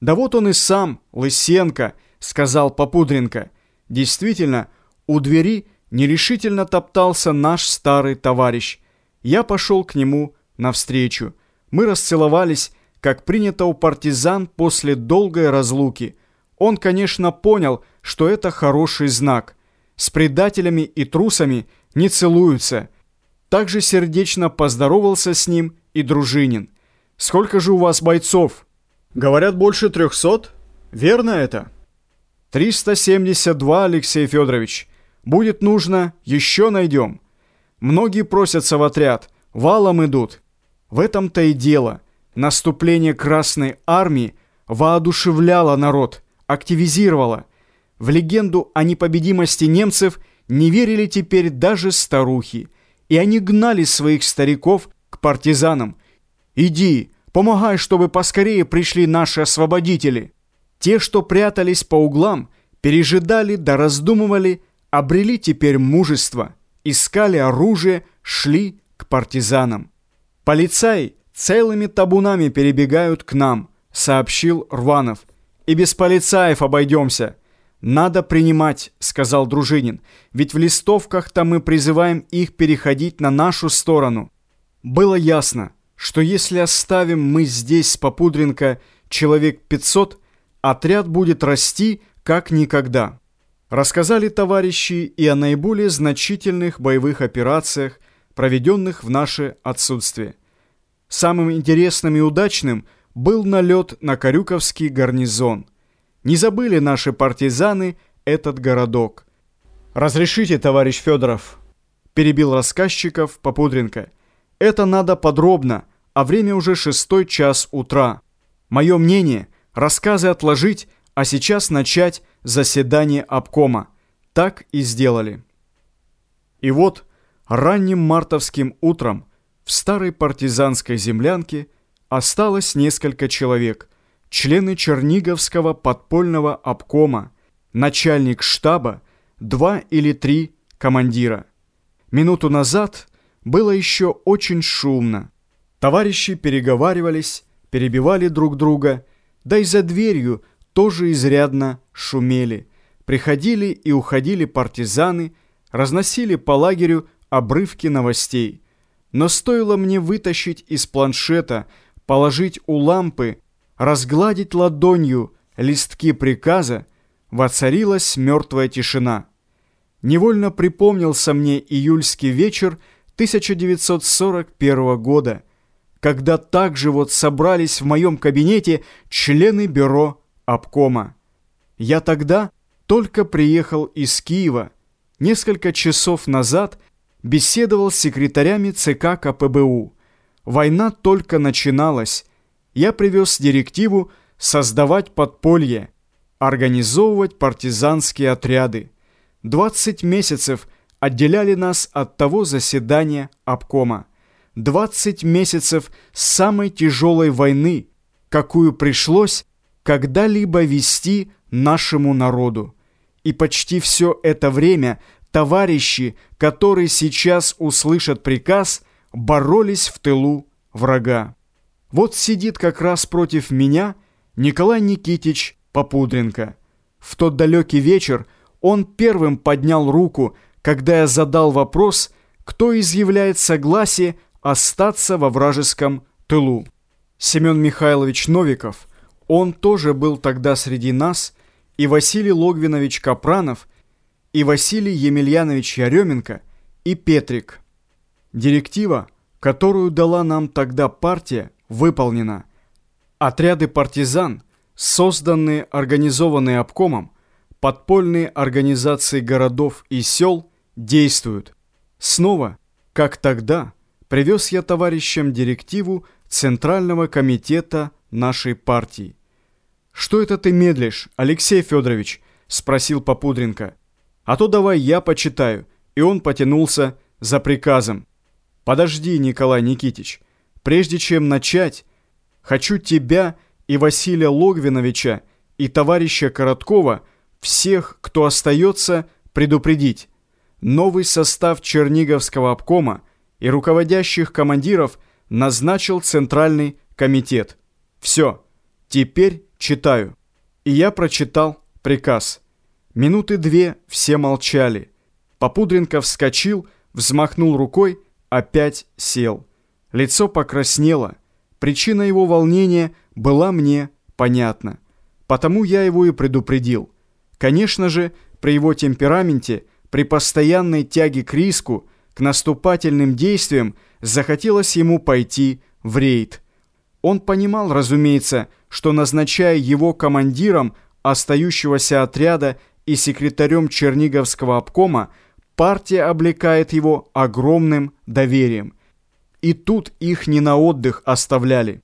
«Да вот он и сам, Лысенко», — сказал Попудренко. Действительно, у двери нерешительно топтался наш старый товарищ. Я пошел к нему навстречу. Мы расцеловались, как принято у партизан после долгой разлуки. Он, конечно, понял, что это хороший знак. С предателями и трусами не целуются. Также сердечно поздоровался с ним и Дружинин. «Сколько же у вас бойцов?» Говорят, больше трехсот? Верно это? 372, Алексей Федорович. Будет нужно, еще найдем. Многие просятся в отряд, валом идут. В этом-то и дело. Наступление Красной Армии воодушевляло народ, активизировало. В легенду о непобедимости немцев не верили теперь даже старухи. И они гнали своих стариков к партизанам. «Иди, Помогай, чтобы поскорее пришли наши освободители. Те, что прятались по углам, пережидали да раздумывали, обрели теперь мужество, искали оружие, шли к партизанам. Полицаи целыми табунами перебегают к нам, сообщил Рванов. И без полицаев обойдемся. Надо принимать, сказал Дружинин, ведь в листовках-то мы призываем их переходить на нашу сторону. Было ясно, что если оставим мы здесь Попудренко человек 500, отряд будет расти как никогда. Рассказали товарищи и о наиболее значительных боевых операциях, проведенных в наше отсутствие. Самым интересным и удачным был налет на Карюковский гарнизон. Не забыли наши партизаны этот городок. «Разрешите, товарищ Федоров?» – перебил рассказчиков Попудренко. «Это надо подробно, а время уже шестой час утра. Мое мнение – рассказы отложить, а сейчас начать заседание обкома. Так и сделали. И вот ранним мартовским утром в старой партизанской землянке осталось несколько человек, члены Черниговского подпольного обкома, начальник штаба, два или три командира. Минуту назад было еще очень шумно. Товарищи переговаривались, перебивали друг друга, да и за дверью тоже изрядно шумели. Приходили и уходили партизаны, разносили по лагерю обрывки новостей. Но стоило мне вытащить из планшета, положить у лампы, разгладить ладонью листки приказа, воцарилась мертвая тишина. Невольно припомнился мне июльский вечер 1941 года – когда также вот собрались в моем кабинете члены бюро обкома. Я тогда только приехал из Киева. Несколько часов назад беседовал с секретарями ЦК КПБУ. Война только начиналась. Я привез директиву создавать подполье, организовывать партизанские отряды. 20 месяцев отделяли нас от того заседания обкома. 20 месяцев самой тяжелой войны, какую пришлось когда-либо вести нашему народу. И почти все это время товарищи, которые сейчас услышат приказ, боролись в тылу врага. Вот сидит как раз против меня Николай Никитич Попудренко. В тот далекий вечер он первым поднял руку, когда я задал вопрос, кто изъявляет согласие остаться во вражеском тылу. Семен Михайлович Новиков, он тоже был тогда среди нас, и Василий Логвинович Капранов, и Василий Емельянович Яременко, и Петрик. Директива, которую дала нам тогда партия, выполнена. Отряды партизан, созданные, организованные обкомом, подпольные организации городов и сел действуют. Снова, как тогда, привез я товарищам директиву Центрального комитета нашей партии. «Что это ты медлишь, Алексей Федорович?» – спросил Попудренко. «А то давай я почитаю». И он потянулся за приказом. «Подожди, Николай Никитич. Прежде чем начать, хочу тебя и Василия Логвиновича и товарища Короткова, всех, кто остается, предупредить. Новый состав Черниговского обкома – и руководящих командиров назначил Центральный комитет. Все, теперь читаю. И я прочитал приказ. Минуты две все молчали. Попудренко вскочил, взмахнул рукой, опять сел. Лицо покраснело. Причина его волнения была мне понятна. Потому я его и предупредил. Конечно же, при его темпераменте, при постоянной тяге к риску, к наступательным действиям, захотелось ему пойти в рейд. Он понимал, разумеется, что назначая его командиром остающегося отряда и секретарем Черниговского обкома, партия облекает его огромным доверием. И тут их не на отдых оставляли.